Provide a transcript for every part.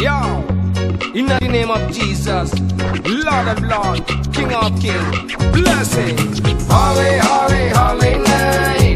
Yo, in the name of Jesus, Lord of lords, King of kings, blessing. holy, holy, holy night.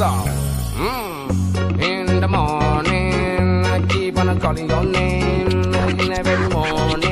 song. Mm. In the morning, I keep on calling your name. Every morning.